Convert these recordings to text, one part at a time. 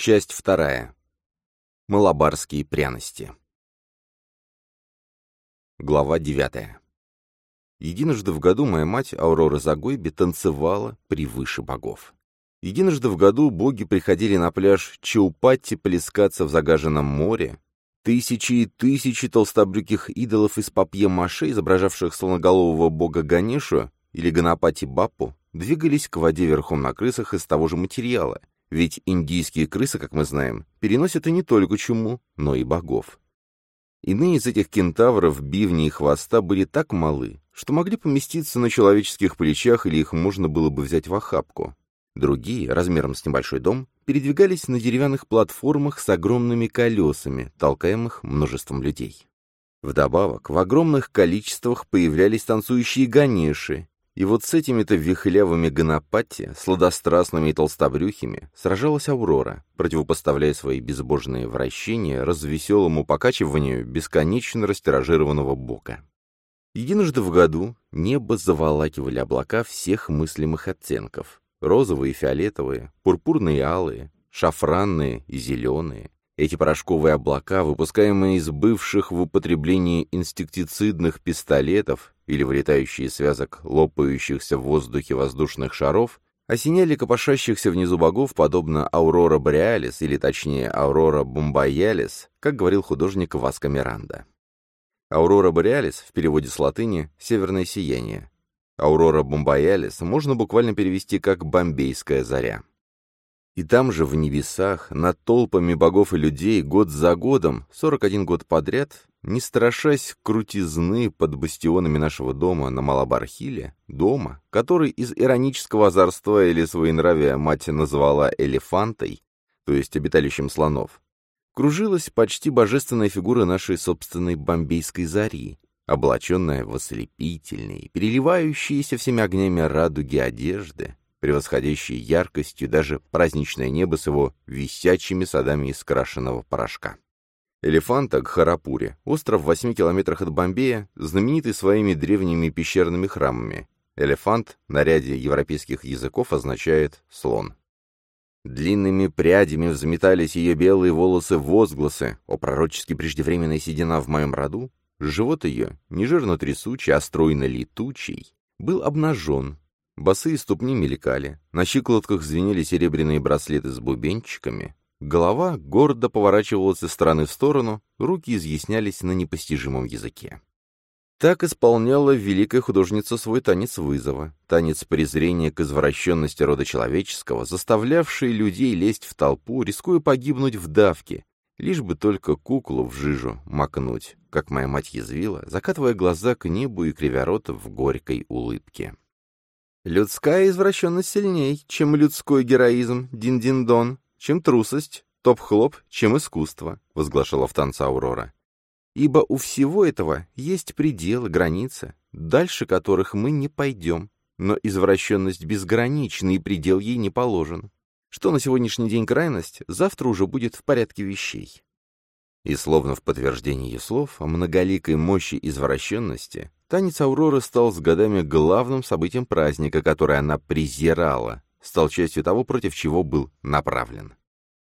Часть вторая. Малабарские пряности. Глава девятая. Единожды в году моя мать, Аурора Загойби, танцевала превыше богов. Единожды в году боги приходили на пляж Чаупатти плескаться в загаженном море. Тысячи и тысячи толстобрюких идолов из папье-маше, изображавших слоноголового бога Ганешу или Ганапати Баппу, двигались к воде верхом на крысах из того же материала, ведь индийские крысы, как мы знаем, переносят и не только чуму, но и богов. Иные из этих кентавров, бивни и хвоста были так малы, что могли поместиться на человеческих плечах или их можно было бы взять в охапку. Другие, размером с небольшой дом, передвигались на деревянных платформах с огромными колесами, толкаемых множеством людей. Вдобавок, в огромных количествах появлялись танцующие ганеши, и вот с этими-то вихлявыми гонопати, сладострастными и толстобрюхими, сражалась Аврора, противопоставляя свои безбожные вращения развеселому покачиванию бесконечно растиражированного бока. Единожды в году небо заволакивали облака всех мыслимых оттенков, Розовые и фиолетовые, пурпурные и алые, шафранные и зеленые. Эти порошковые облака, выпускаемые из бывших в употреблении инсектицидных пистолетов или вылетающие связок лопающихся в воздухе воздушных шаров, осеняли копошащихся внизу богов, подобно Аурора Бореалис, или точнее Аурора Бомбаялис, как говорил художник Васко Миранда. Аурора Бореалис, в переводе с латыни «северное сияние», Аурора Бомбаялис можно буквально перевести как «бомбейская заря». И там же, в небесах, над толпами богов и людей, год за годом, 41 год подряд, не страшась крутизны под бастионами нашего дома на Малабархиле, дома, который из иронического озорства или своенравия мать назвала «элефантой», то есть обиталищем слонов, кружилась почти божественная фигура нашей собственной бомбейской зари, облаченная в ослепительные, переливающиеся всеми огнями радуги одежды, превосходящие яркостью даже праздничное небо с его висячими садами из крашеного порошка. Элефанта Гхарапури, остров в восьми километрах от Бомбея, знаменитый своими древними пещерными храмами. Элефант на ряде европейских языков означает «слон». Длинными прядями взметались ее белые волосы возгласы о пророчески преждевременной седина в моем роду, Живот ее, не жирно-трясучий, а стройно-летучий, был обнажен. Босые ступни мелькали, на щиколотках звенели серебряные браслеты с бубенчиками. Голова гордо поворачивалась из стороны в сторону, руки изъяснялись на непостижимом языке. Так исполняла великая художница свой танец вызова, танец презрения к извращенности рода человеческого, заставлявший людей лезть в толпу, рискуя погибнуть в давке, Лишь бы только куклу в жижу макнуть, как моя мать язвила, закатывая глаза к небу и кривя рот в горькой улыбке. «Людская извращенность сильней, чем людской героизм, дин-дин-дон, чем трусость, топ-хлоп, чем искусство», — возглашала в танце Аурора. «Ибо у всего этого есть пределы, границы, дальше которых мы не пойдем, но извращенность безгранична, и предел ей не положен что на сегодняшний день крайность, завтра уже будет в порядке вещей. И словно в подтверждение ее слов о многоликой мощи извращенности, танец Ауроры стал с годами главным событием праздника, которое она презирала, стал частью того, против чего был направлен.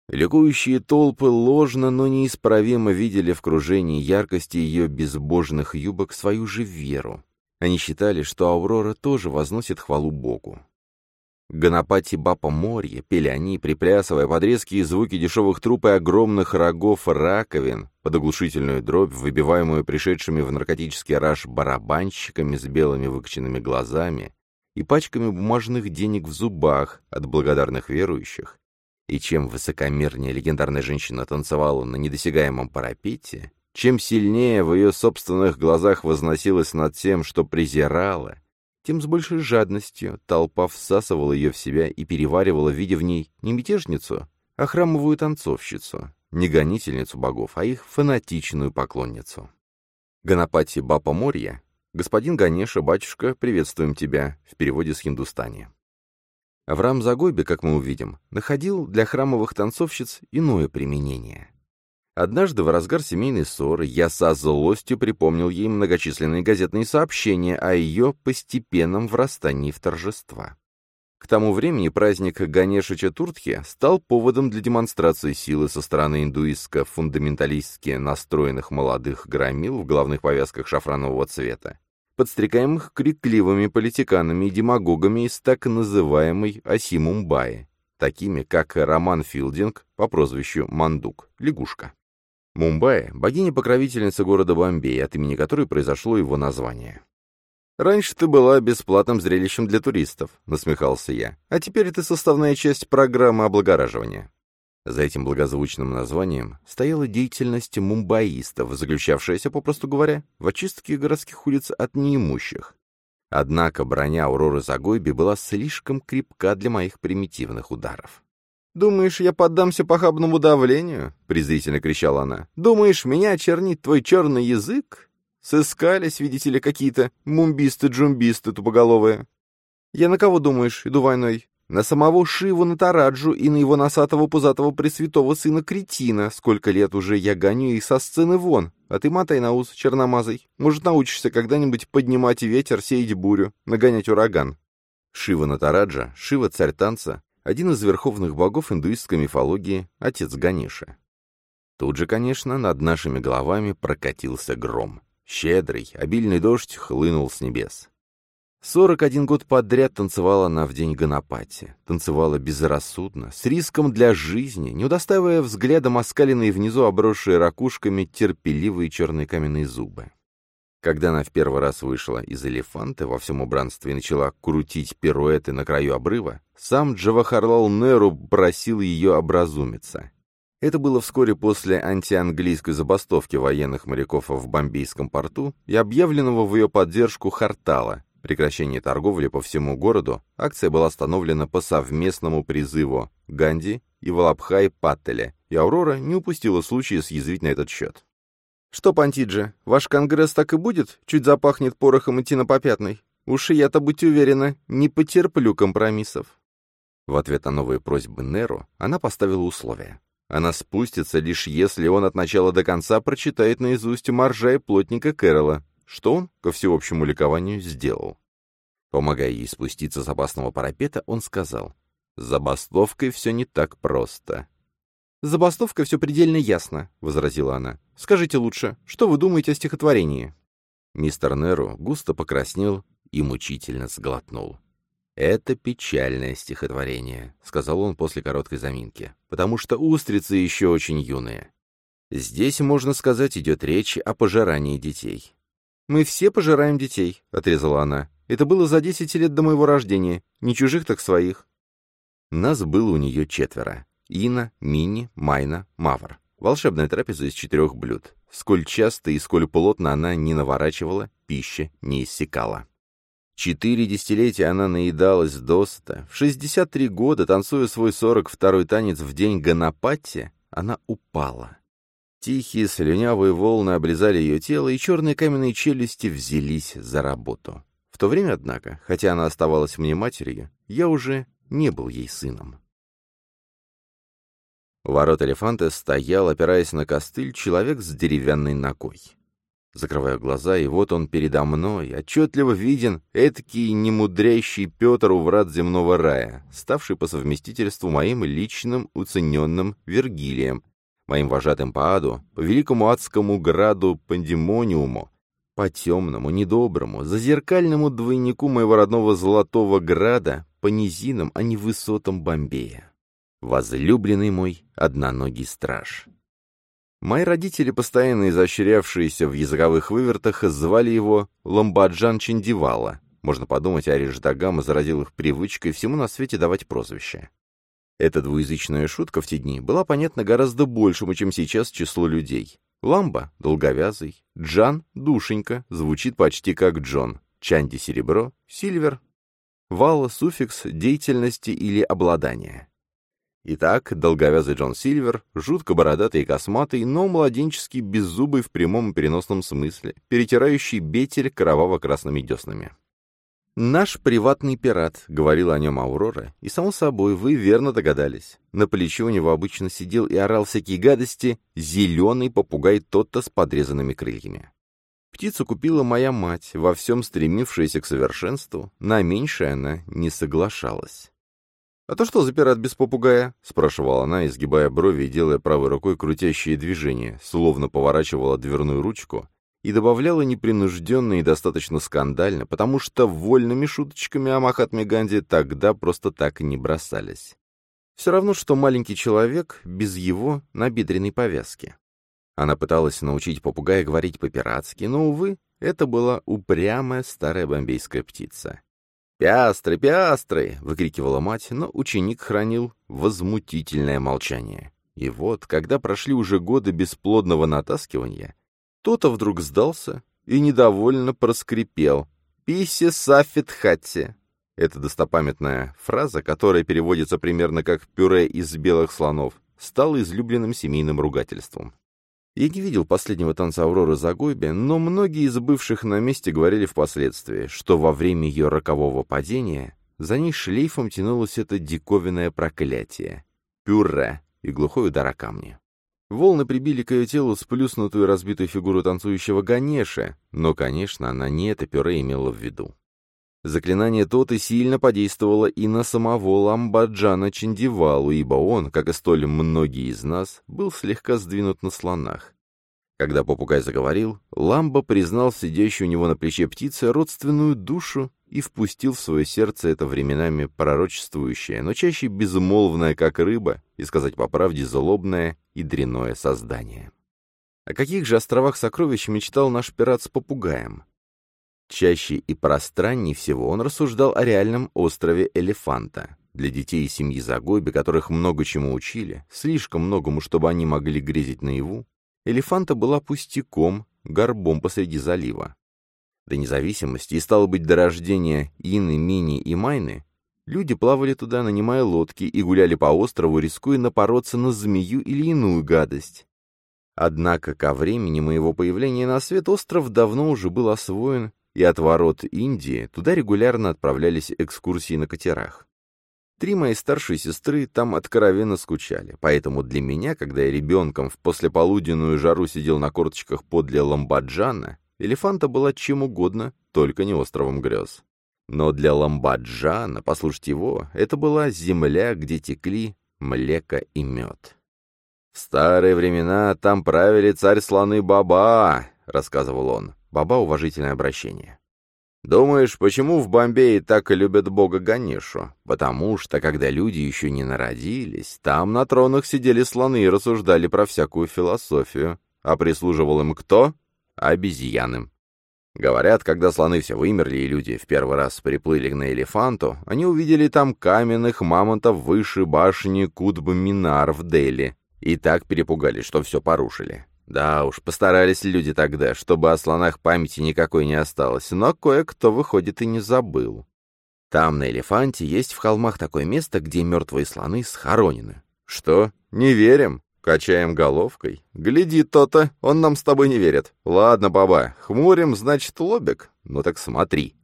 Ликующие толпы ложно, но неисправимо видели в кружении яркости ее безбожных юбок свою же веру. Они считали, что Аурора тоже возносит хвалу Богу. Ганапати Бапа Морье пели они, приплясывая под резкие звуки дешевых труп и огромных рогов раковин, под оглушительную дробь, выбиваемую пришедшими в наркотический раж барабанщиками с белыми выкоченными глазами и пачками бумажных денег в зубах от благодарных верующих. И чем высокомернее легендарная женщина танцевала на недосягаемом парапете, чем сильнее в ее собственных глазах возносилась над тем, что презирала — тем с большей жадностью толпа всасывала ее в себя и переваривала, видя в ней не мятежницу, а храмовую танцовщицу, не гонительницу богов, а их фанатичную поклонницу. Ганапати Бапа Морья, господин Ганеша, батюшка, приветствуем тебя, в переводе с хиндустани. Авраам Загойбе, как мы увидим, находил для храмовых танцовщиц иное применение. Однажды в разгар семейной ссоры я со злостью припомнил ей многочисленные газетные сообщения о ее постепенном врастании в торжества. К тому времени праздник Ганеша Чатуртхи стал поводом для демонстрации силы со стороны индуистско-фундаменталистски настроенных молодых громил в главных повязках шафранового цвета, подстрекаемых крикливыми политиканами и демагогами из так называемой оси Мумбаи, такими как Роман Филдинг по прозвищу Мандук, лягушка. Мумбаи – богиня-покровительница города Бомбей, от имени которой произошло его название. «Раньше ты была бесплатным зрелищем для туристов», — насмехался я. «А теперь ты составная часть программы облагораживания». За этим благозвучным названием стояла деятельность мумбаистов, заключавшаяся, попросту говоря, в очистке городских улиц от неимущих. Однако броня Ауроры Загойби была слишком крепка для моих примитивных ударов. «Думаешь, я поддамся похабному давлению?» — презрительно кричала она. «Думаешь, меня очернит твой черный язык? Сыскались, видите ли, какие-то мумбисты-джумбисты тупоголовые. Я на кого думаешь, иду войной? На самого Шиву Натараджу и на его носатого пузатого пресвятого сына Кретина. Сколько лет уже я гоню их со сцены вон. А ты мотай на ус, черномазый. Может, научишься когда-нибудь поднимать ветер, сеять бурю, нагонять ураган. Шива Натараджа, Шива царь танца, один из верховных богов индуистской мифологии, отец Ганеша. Тут же, конечно, над нашими головами прокатился гром. Щедрый, обильный дождь хлынул с небес. Сорок один год подряд танцевала она в день Ганапати. Танцевала безрассудно, с риском для жизни, не удостаивая взглядом оскаленные внизу обросшие ракушками терпеливые черные каменные зубы. Когда она в первый раз вышла из элефанта во всем убранстве и начала крутить пируэты на краю обрыва, сам Джавахарлал Неру просил ее образумиться. Это было вскоре после антианглийской забастовки военных моряков в Бомбейском порту и объявленного в ее поддержку Хартала, прекращение торговли по всему городу, акция была остановлена по совместному призыву Ганди и Валабхай Паттеля, и Аурора не упустила случая съязвить на этот счет. «Что, Пантиджи, ваш конгресс так и будет? Чуть запахнет порохом идти на попятный? Уж я-то, будьте уверены, не потерплю компромиссов». В ответ на новые просьбы Неру она поставила условия. Она спустится, лишь если он от начала до конца прочитает наизусть моржа и плотника Кэрола, что он, ко всеобщему ликованию, сделал. Помогая ей спуститься с опасного парапета, он сказал, «С забастовкой все не так просто». «С забастовкой все предельно ясно», — возразила она. «Скажите лучше, что вы думаете о стихотворении?» Мистер Неру густо покраснел и мучительно сглотнул. «Это печальное стихотворение», — сказал он после короткой заминки, «потому что устрицы еще очень юные. Здесь, можно сказать, идет речь о пожирании детей». «Мы все пожираем детей», — отрезала она. «Это было за десять лет до моего рождения. Не чужих, так своих». Нас было у нее четверо. Ина, Мини, Майна, Мавр. Волшебная трапеза из четырех блюд. Сколь часто и сколь плотно она не наворачивала, пища не иссякала. Четыре десятилетия она наедалась досыта. В 63 года, танцуя свой 42-й танец в день Ганапати, она упала. Тихие слюнявые волны обрезали ее тело, и черные каменные челюсти взялись за работу. В то время, однако, хотя она оставалась мне матерью, я уже не был ей сыном. У ворот элефанта стоял, опираясь на костыль, человек с деревянной ногой. Закрываю глаза, и вот он передо мной, отчетливо виден эдакий немудрящий Петр у врат земного рая, ставший по совместительству моим личным уцененным Вергилием, моим вожатым по аду, по великому адскому граду Пандемониуму, по темному, недоброму, зазеркальному двойнику моего родного Золотого Града, по низинам, а не высотам Бомбея. Возлюбленный мой одноногий страж. Мои родители, постоянно изощрявшиеся в языковых вывертах, звали его Ламбаджан Чиндивала. Можно подумать, Ариш Дагама заразил их привычкой всему на свете давать прозвища. Эта двуязычная шутка в те дни была понятна гораздо большему, чем сейчас число людей. Ламба — долговязый, Джан — душенька, звучит почти как Джон, Чанди — серебро, Сильвер — вала, суффикс деятельности или обладания. Итак, долговязый Джон Сильвер, жутко бородатый и косматый, но младенческий беззубый в прямом и переносном смысле, перетирающий бетель кроваво-красными деснами. «Наш приватный пират», — говорила о нем Аурора, и, само собой, вы верно догадались. На плече у него обычно сидел и орал всякие гадости зеленый попугай Тотта с подрезанными крыльями. Птицу купила моя мать, во всем стремившаяся к совершенству, на меньшее она не соглашалась. «А то что за пират без попугая?» — спрашивала она, изгибая брови и делая правой рукой крутящие движения, словно поворачивала дверную ручку, и добавляла непринужденно и достаточно скандально, потому что вольными шуточками о Махатме Ганди тогда просто так и не бросались. Все равно, что маленький человек без его набедренной повязки. Она пыталась научить попугая говорить по-пиратски, но, увы, это была упрямая старая бомбейская птица. «Пиастры, пиастры!» — выкрикивала мать, но ученик хранил возмутительное молчание. И вот, когда прошли уже годы бесплодного натаскивания, то-то вдруг сдался и недовольно проскрипел «Писи сафит хатти». Эта достопамятная фраза, которая переводится примерно как «пюре из белых слонов», стала излюбленным семейным ругательством. Я не видел последнего танца Ауроры Загойби, но многие из бывших на месте говорили впоследствии, что во время ее рокового падения за ней шлейфом тянулось это диковинное проклятие — пюре и глухой удар о камни. Волны прибили к ее телу сплюснутую разбитую фигуру танцующего Ганеша, но, конечно, она не это пюре имела в виду. Заклинание тот и сильно подействовало и на самого Ламбаджана Чендивалу, ибо он, как и столь многие из нас, был слегка сдвинут на слонах. Когда попугай заговорил, Ламба признал сидящую у него на плече птице родственную душу и впустил в свое сердце это временами пророчествующее, но чаще безмолвное, как рыба, и, сказать по правде, злобное и дряное создание. О каких же островах сокровищ мечтал наш пират с попугаем? Чаще и пространней всего он рассуждал о реальном острове Элефанта. Для детей и семьи Загойби, которых много чему учили, слишком многому, чтобы они могли грезить наяву, Элефанта была пустяком, горбом посреди залива. До независимости и, стало быть, до рождения Ины, Мини и Майны, люди плавали туда, нанимая лодки, и гуляли по острову, рискуя напороться на змею или иную гадость. Однако ко времени моего появления на свет остров давно уже был освоен и от ворот Индии туда регулярно отправлялись экскурсии на катерах. Три мои старшие сестры там откровенно скучали, поэтому для меня, когда я ребенком в послеполуденную жару сидел на корточках подле Ламбаджана, Элефанта была чем угодно, только не островом грез. Но для Ламбаджана, послушайте его, это была земля, где текли млеко и мед. «В старые времена там правили царь-слоны Баба», — рассказывал он. Баба — уважительное обращение. Думаешь, почему в Бомбее так любят бога Ганешу? Потому что, когда люди еще не народились, там на тронах сидели слоны и рассуждали про всякую философию. А прислуживал им кто? Обезьяны. Говорят, когда слоны все вымерли и люди в первый раз приплыли на элефанту, они увидели там каменных мамонтов выше башни Кутб-Минар в Дели. И так перепугались, что все порушили. Да уж, постарались люди тогда, чтобы о слонах памяти никакой не осталось, но кое-кто, выходит, и не забыл. Там, на Элефанте, есть в холмах такое место, где мертвые слоны схоронены. Что? Не верим? Качаем головкой. Гляди, то-то, он нам с тобой не верит. Ладно, баба, хмурим, значит, лобик. Ну так смотри.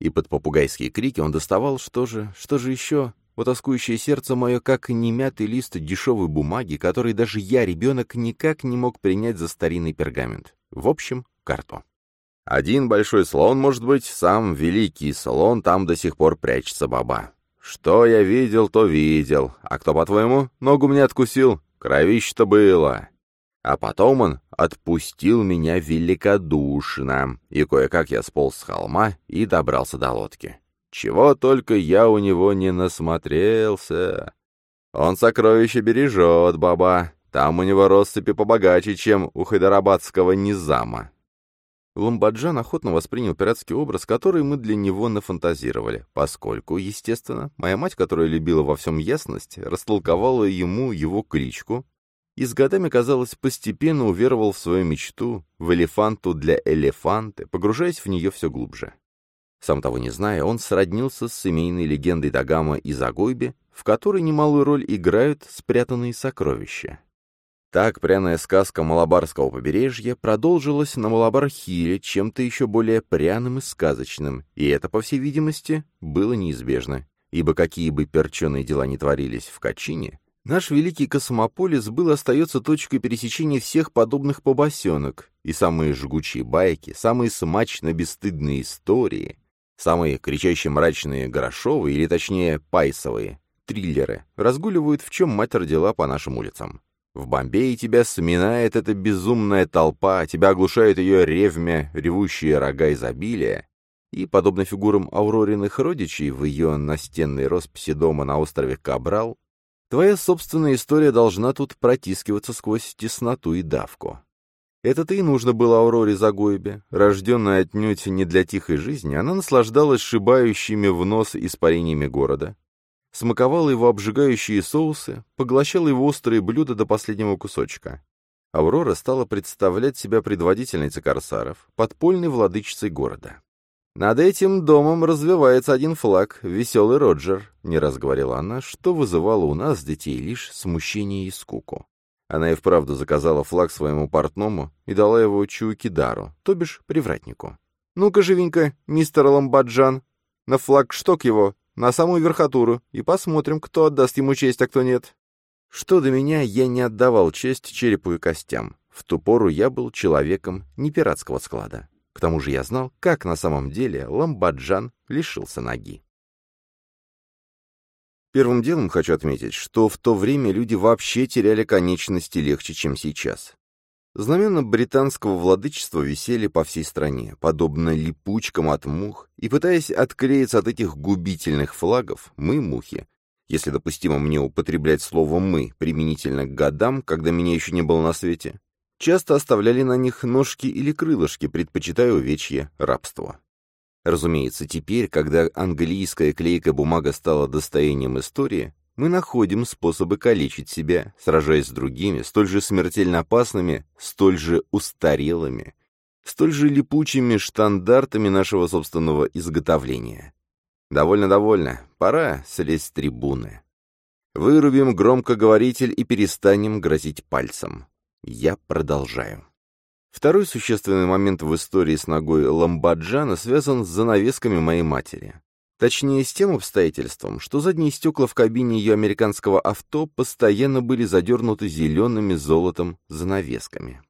И под попугайские крики он доставал, что же, что же еще? Вот тоскующее сердце мое, как немятый лист дешевой бумаги, который даже я, ребенок, никак не мог принять за старинный пергамент. В общем, карту. Один большой слон, может быть, сам великий слон, там до сих пор прячется баба. Что я видел, то видел. А кто, по-твоему, ногу мне откусил? Кровище-то было. А потом он отпустил меня великодушно, и кое-как я сполз с холма и добрался до лодки. Чего только я у него не насмотрелся. Он сокровища бережет, баба. Там у него россыпи побогаче, чем у хайдарабадского низама. Ламбаджан охотно воспринял пиратский образ, который мы для него нафантазировали, поскольку, естественно, моя мать, которая любила во всем ясность, растолковала ему его кличку и с годами, казалось, постепенно уверовал в свою мечту, в элефанту для элефанты, погружаясь в нее все глубже. Сам того не зная, он сроднился с семейной легендой Дагама из Агойби, в которой немалую роль играют спрятанные сокровища. Так пряная сказка Малабарского побережья продолжилась на Малабар-Хиле чем-то еще более пряным и сказочным, и это, по всей видимости, было неизбежно, ибо какие бы перченые дела ни творились в Качине, наш великий космополис был и остается точкой пересечения всех подобных побосенок, и самые жгучие байки, самые смачно-бесстыдные истории, Самые кричащие мрачные Горошовые, или точнее Пайсовые, триллеры, разгуливают, в чем мать родила по нашим улицам. В Бомбее тебя сминает эта безумная толпа, тебя оглушает ее ревмя, ревущие рога изобилия, и, подобно фигурам Аурориных родичей в ее настенной росписи дома на острове Кабрал, твоя собственная история должна тут протискиваться сквозь тесноту и давку. Это-то и нужно было Ауроре Загоебе. Рожденная отнюдь не для тихой жизни, она наслаждалась шибающими в нос испарениями города, смаковала его обжигающие соусы, поглощала его острые блюда до последнего кусочка. Аврора стала представлять себя предводительницей корсаров, подпольной владычицей города. «Над этим домом развивается один флаг, веселый Роджер», — не раз говорила она, что вызывало у нас, детей, лишь смущение и скуку. Она и вправду заказала флаг своему портному и дала его Чуикидару, то бишь привратнику. «Ну-ка, живенько, мистер Ламбаджан, на флагшток его, на самую верхотуру, и посмотрим, кто отдаст ему честь, а кто нет». Что до меня, я не отдавал честь черепу и костям. В ту пору я был человеком не пиратского склада. К тому же я знал, как на самом деле Ламбаджан лишился ноги. Первым делом хочу отметить, что в то время люди вообще теряли конечности легче, чем сейчас. Знамена британского владычества висели по всей стране, подобно липучкам от мух, и пытаясь отклеиться от этих губительных флагов, мы, мухи, если допустимо мне употреблять слово «мы» применительно к годам, когда меня еще не было на свете, часто оставляли на них ножки или крылышки, предпочитая увечье рабство. Разумеется, теперь, когда английская клейкая бумага стала достоянием истории, мы находим способы калечить себя, сражаясь с другими, столь же смертельно опасными, столь же устарелыми, столь же липучими штандартами нашего собственного изготовления. Довольно-довольно, пора слезть с трибуны. Вырубим громкоговоритель и перестанем грозить пальцем. Я продолжаю. Второй существенный момент в истории с ногой Ламбаджана связан с занавесками моей матери. Точнее, с тем обстоятельством, что задние стекла в кабине ее американского авто постоянно были задернуты зелеными золотом занавесками.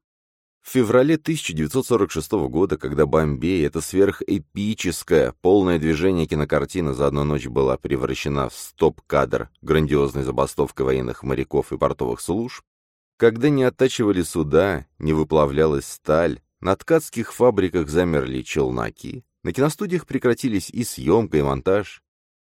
В феврале 1946 года, когда Бомбей, эта сверхэпическая, полное движение кинокартина за одну ночь была превращена в стоп-кадр грандиозной забастовкой военных моряков и портовых служб, когда не оттачивали суда, не выплавлялась сталь, на ткацких фабриках замерли челноки, на киностудиях прекратились и съемка, и монтаж.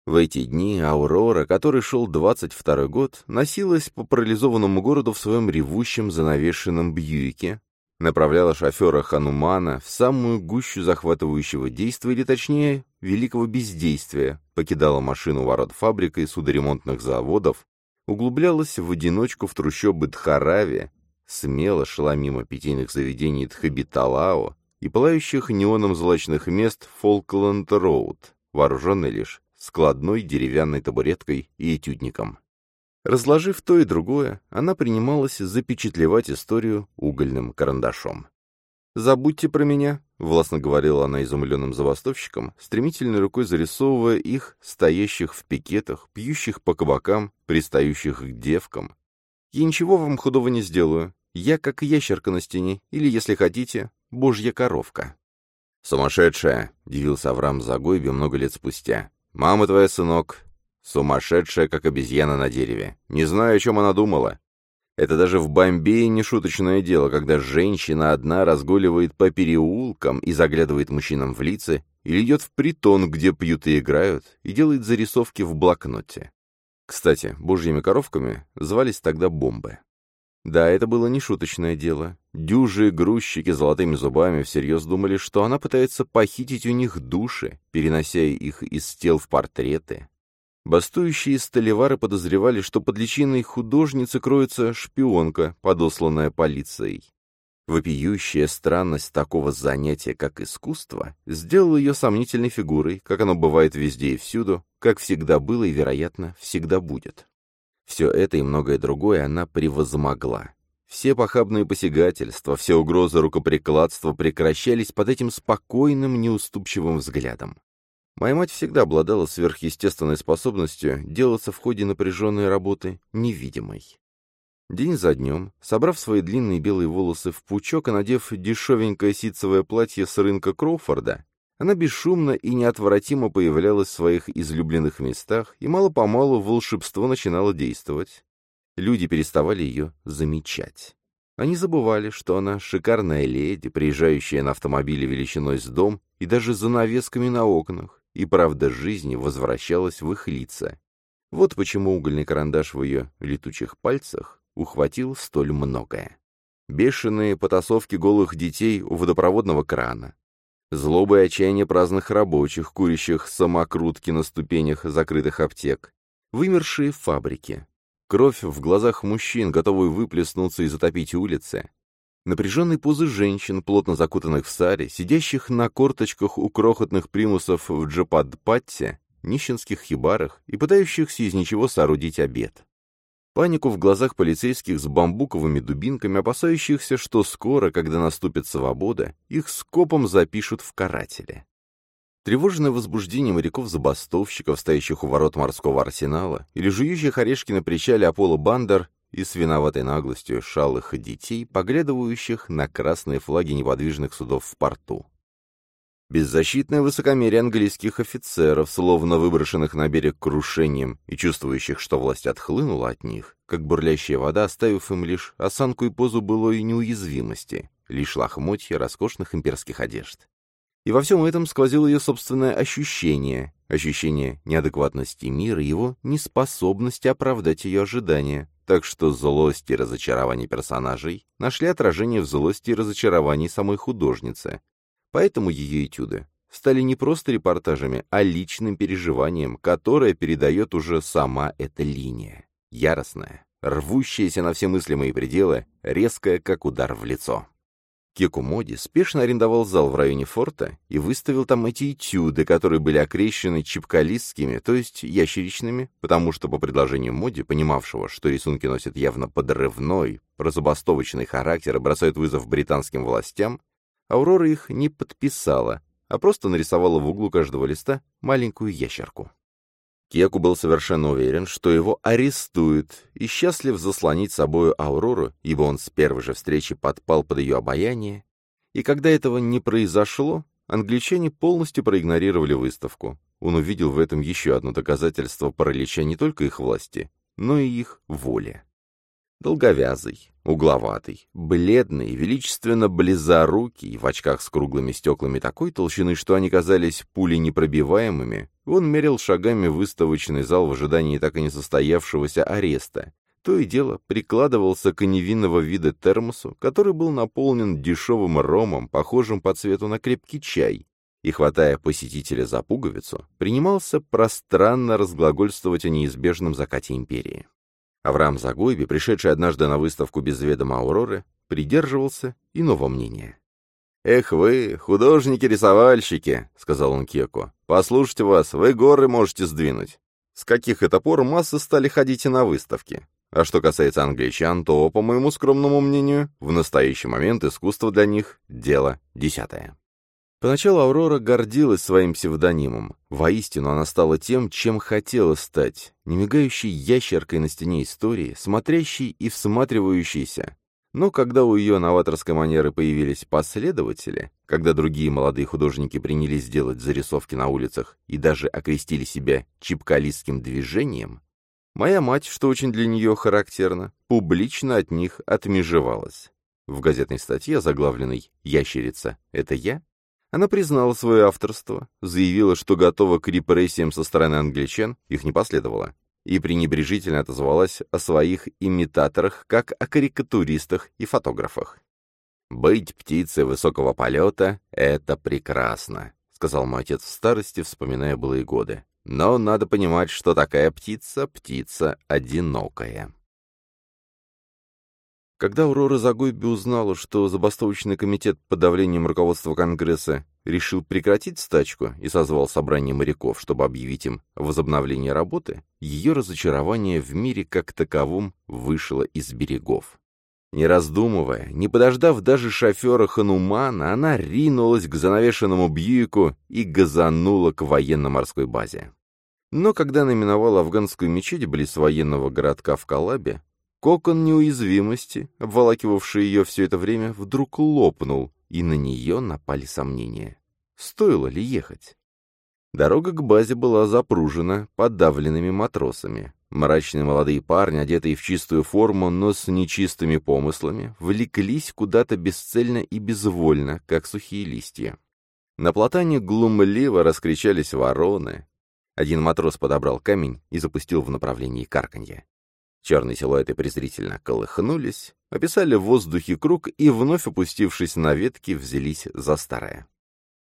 В эти дни «Аурора», который шел 22 год, носилась по парализованному городу в своем ревущем занавешенном Бьюике, направляла шофера Ханумана в самую гущу захватывающего действия, или точнее, великого бездействия, покидала машину ворот фабрик и судоремонтных заводов, углублялась в одиночку в трущобы Дхарави, смело шла мимо питейных заведений Тхабиталао и пылающих неоном злачных мест Фолкленд-Роуд, вооруженной лишь складной деревянной табуреткой и этюдником. Разложив то и другое, она принималась запечатлевать историю угольным карандашом. «Забудьте про меня», — властно говорила она изумленным забастовщикам, стремительной рукой зарисовывая их, стоящих в пикетах, пьющих по кабакам, пристающих к девкам. «Я ничего вам худого не сделаю. Я как ящерка на стене, или, если хотите, божья коровка». «Сумасшедшая!» — дивился Авраам Загойби много лет спустя. «Мама твоя, сынок, сумасшедшая, как обезьяна на дереве. Не знаю, о чем она думала. Это даже в Бомбее не шуточное дело, когда женщина одна разгуливает по переулкам и заглядывает мужчинам в лица, или идет в притон, где пьют и играют, и делает зарисовки в блокноте. Кстати, божьими коровками звались тогда бомбы. Да, это было не шуточное дело. Дюжи грузчики с золотыми зубами всерьез думали, что она пытается похитить у них души, перенося их из тел в портреты, Бастующие столевары подозревали, что под личиной художницы кроется шпионка, подосланная полицией. Вопиющая странность такого занятия, как искусство, сделала ее сомнительной фигурой, как оно бывает везде и всюду, как всегда было и, вероятно, всегда будет. Все это и многое другое она превозмогла. Все похабные посягательства, все угрозы рукоприкладства прекращались под этим спокойным, неуступчивым взглядом. Моя мать всегда обладала сверхъестественной способностью делаться в ходе напряженной работы невидимой. День за днем, собрав свои длинные белые волосы в пучок и надев дешевенькое ситцевое платье с рынка Кроуфорда, Она бесшумно и неотвратимо появлялась в своих излюбленных местах, и мало-помалу волшебство начинало действовать. Люди переставали ее замечать. Они забывали, что она шикарная леди, приезжающая на автомобиле величиной с дом и даже занавесками на окнах, и правда жизни возвращалась в их лица. Вот почему угольный карандаш в ее летучих пальцах ухватил столь многое. Бешеные потасовки голых детей у водопроводного крана, злоба и отчаяние праздных рабочих, курящих самокрутки на ступенях закрытых аптек, вымершие фабрики, кровь в глазах мужчин, готовые выплеснуться и затопить улицы, напряженные позы женщин, плотно закутанных в саре, сидящих на корточках у крохотных примусов в Джападпатте, нищенских хибарах и пытающихся из ничего соорудить обед. Панику в глазах полицейских с бамбуковыми дубинками, опасающихся, что скоро, когда наступит свобода, их скопом запишут в каратели. Тревожное возбуждение моряков-забастовщиков, стоящих у ворот морского арсенала, или жующих орешки на причале Аполло Бандер, и с виноватой наглостью шалых детей, поглядывающих на красные флаги неподвижных судов в порту. Беззащитное высокомерие английских офицеров, словно выброшенных на берег крушением и чувствующих, что власть отхлынула от них, как бурлящая вода, оставив им лишь осанку и позу былой неуязвимости, лишь лохмотья роскошных имперских одежд. И во всем этом сквозило ее собственное ощущение, ощущение неадекватности мира и его неспособности оправдать ее ожидания, так что злость и разочарование персонажей нашли отражение в злости и разочаровании самой художницы, Поэтому ее этюды стали не просто репортажами, а личным переживанием, которое передает уже сама эта линия. Яростная, рвущаяся на все мыслимые пределы, резкая, как удар в лицо. Кеку Моди спешно арендовал зал в районе форта и выставил там эти этюды, которые были окрещены чипкалистскими, то есть ящеричными, потому что по предложению Моди, понимавшего, что рисунки носят явно подрывной, прозабастовочный характер и бросают вызов британским властям, Аурора их не подписала, а просто нарисовала в углу каждого листа маленькую ящерку. Кеку был совершенно уверен, что его арестуют, и счастлив заслонить собою Аурору, ибо он с первой же встречи подпал под ее обаяние. И когда этого не произошло, англичане полностью проигнорировали выставку. Он увидел в этом еще одно доказательство паралича не только их власти, но и их воли. Долговязый, угловатый, бледный, величественно близорукий, в очках с круглыми стеклами такой толщины, что они казались пуленепробиваемыми, он мерил шагами выставочный зал в ожидании так и не состоявшегося ареста. То и дело прикладывался к невинного вида термосу, который был наполнен дешевым ромом, похожим по цвету на крепкий чай, и, хватая посетителя за пуговицу, принимался пространно разглагольствовать о неизбежном закате империи. Авраам Загойби, пришедший однажды на выставку без ведома Ауроры, придерживался иного мнения. «Эх вы, художники-рисовальщики», — сказал он Кеку, — «послушайте вас, вы горы можете сдвинуть. С каких это пор массы стали ходить и на выставки? А что касается англичан, то, по моему скромному мнению, в настоящий момент искусство для них — дело десятое». Поначалу Аурора гордилась своим псевдонимом. Воистину, она стала тем, чем хотела стать, немигающей ящеркой на стене истории, смотрящей и всматривающейся. Но когда у ее новаторской манеры появились последователи, когда другие молодые художники принялись делать зарисовки на улицах и даже окрестили себя чипкалистским движением, моя мать, что очень для нее характерно, публично от них отмежевалась. В газетной статье, заглавленной «Ящерица — это я», она признала свое авторство, заявила, что готова к репрессиям со стороны англичан, их не последовало, и пренебрежительно отозвалась о своих имитаторах, как о карикатуристах и фотографах. «Быть птицей высокого полета — это прекрасно», — сказал мой отец в старости, вспоминая былые годы. «Но надо понимать, что такая птица — птица одинокая». Когда Аурора Загойби узнала, что забастовочный комитет под давлением руководства Конгресса решил прекратить стачку и созвал собрание моряков, чтобы объявить им возобновление работы, ее разочарование в мире как таковом вышло из берегов. Не раздумывая, не подождав даже шофера Ханумана, она ринулась к занавешенному Бьюику и газанула к военно-морской базе. Но когда она миновала афганскую мечеть близ военного городка в Калабе, Кокон неуязвимости, обволакивавший ее все это время, вдруг лопнул, и на нее напали сомнения. стоило ли ехать. Дорога к базе была запружена подавленными матросами. Мрачные молодые парни, одетые в чистую форму, но с нечистыми помыслами, влеклись куда-то бесцельно и безвольно, как сухие листья. На платане глумливо раскричались вороны. Один матрос подобрал камень и запустил в направлении карканья. Черные силуэты презрительно колыхнулись, описали в воздухе круг и, вновь опустившись на ветки, взялись за старое.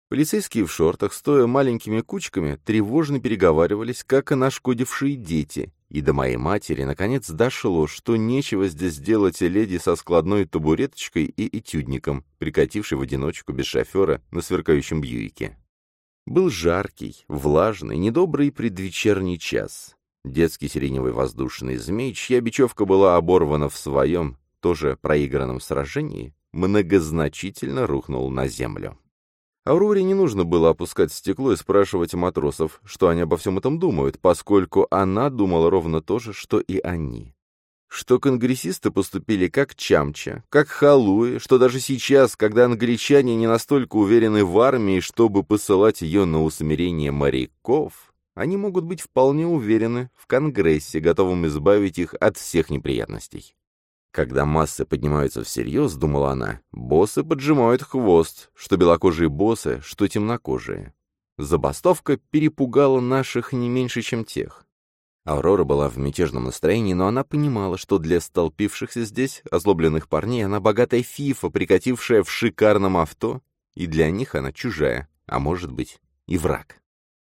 Полицейские в шортах, стоя маленькими кучками, тревожно переговаривались, как и нашкодившие дети, и до моей матери наконец дошло, что нечего здесь делать леди со складной табуреточкой и этюдником, прикатившей в одиночку без шофера на сверкающем Бьюике. Был жаркий, влажный, недобрый предвечерний час. Детский сиреневый воздушный змей, чья бечевка была оборвана в своем, тоже проигранном сражении, многозначительно рухнул на землю. Ауроре не нужно было опускать стекло и спрашивать матросов, что они обо всем этом думают, поскольку она думала ровно то же, что и они. Что конгрессисты поступили как Чамча, как Халуи, что даже сейчас, когда англичане не настолько уверены в армии, чтобы посылать ее на усмирение моряков, они могут быть вполне уверены в Конгрессе, готовом избавить их от всех неприятностей. Когда массы поднимаются всерьез, думала она, боссы поджимают хвост, что белокожие боссы, что темнокожие. Забастовка перепугала наших не меньше, чем тех. Аурора была в мятежном настроении, но она понимала, что для столпившихся здесь озлобленных парней она богатая фифа, прикатившая в шикарном авто, и для них она чужая, а может быть и враг.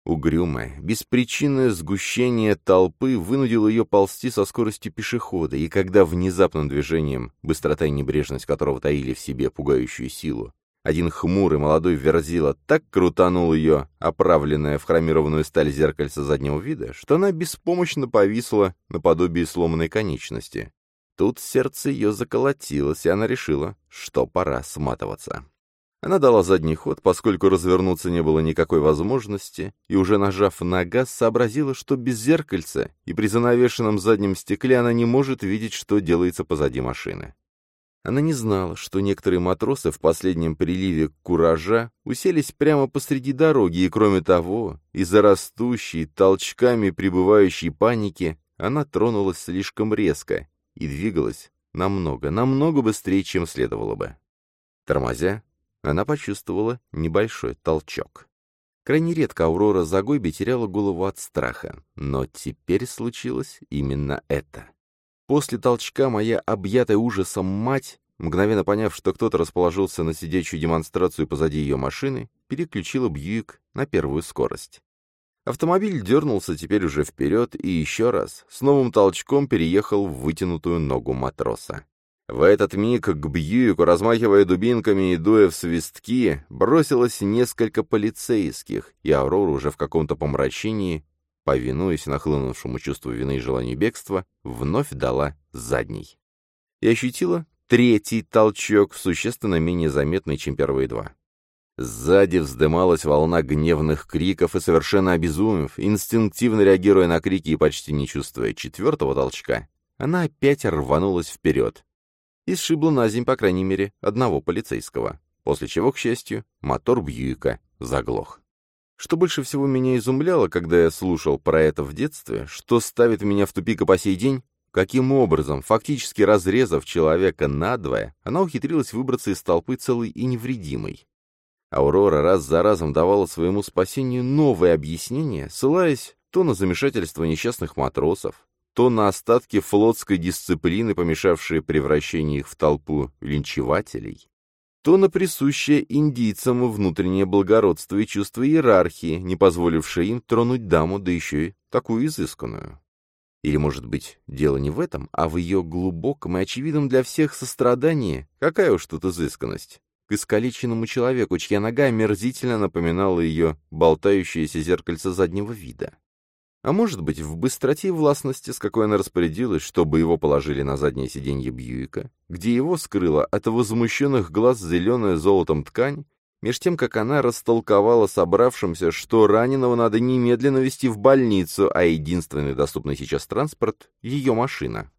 Угрюмое, беспричинное сгущение толпы вынудило ее ползти со скоростью пешехода, и когда внезапным движением, быстрота и небрежность которого таили в себе пугающую силу, один хмурый молодой верзила так крутанул ее, оправленное в хромированную сталь зеркальце заднего вида, что она беспомощно повисла наподобие сломанной конечности. Тут сердце ее заколотилось, и она решила, что пора сматываться. Она дала задний ход, поскольку развернуться не было никакой возможности, и уже нажав на газ, сообразила, что без зеркальца и при занавешенном заднем стекле она не может видеть, что делается позади машины. Она не знала, что некоторые матросы в последнем приливе куража уселись прямо посреди дороги, и кроме того, из-за растущей, толчками прибывающей паники, она тронулась слишком резко и двигалась намного, намного быстрее, чем следовало бы. Тормозя, она почувствовала небольшой толчок. Крайне редко Аурора Загойби теряла голову от страха, но теперь случилось именно это. После толчка моя объятая ужасом мать, мгновенно поняв, что кто-то расположился на сидячую демонстрацию позади ее машины, переключила Бьюик на первую скорость. Автомобиль дернулся теперь уже вперед и еще раз, с новым толчком переехал в вытянутую ногу матроса. В этот миг к Бьюику, размахивая дубинками и дуя в свистки, бросилось несколько полицейских, и Аврора уже в каком-то помрачении, повинуясь нахлынувшему чувству вины и желанию бегства, вновь дала задний. И ощутила третий толчок, существенно менее заметный, чем первые два. Сзади вздымалась волна гневных криков, и совершенно обезумев, инстинктивно реагируя на крики и почти не чувствуя четвертого толчка, она опять рванулась вперед, и сшибла на земь, по крайней мере, одного полицейского, после чего, к счастью, мотор Бьюика заглох. Что больше всего меня изумляло, когда я слушал про это в детстве, что ставит меня в тупик и по сей день, каким образом, фактически разрезав человека надвое, она ухитрилась выбраться из толпы целой и невредимой. Аурора раз за разом давала своему спасению новые объяснения, ссылаясь то на замешательство несчастных матросов, то на остатки флотской дисциплины, помешавшие превращению их в толпу линчевателей, то на присущее индийцам внутреннее благородство и чувство иерархии, не позволившее им тронуть даму, да еще и такую изысканную. Или, может быть, дело не в этом, а в ее глубоком и очевидном для всех сострадании, какая уж тут изысканность, к искалеченному человеку, чья нога омерзительно напоминала ее болтающееся зеркальце заднего вида. А может быть, в быстроте и властности, с какой она распорядилась, чтобы его положили на заднее сиденье Бьюика, где его скрыла от возмущенных глаз зеленая золотом ткань, меж тем, как она растолковала собравшимся, что раненого надо немедленно вести в больницу, а единственный доступный сейчас транспорт — ее машина.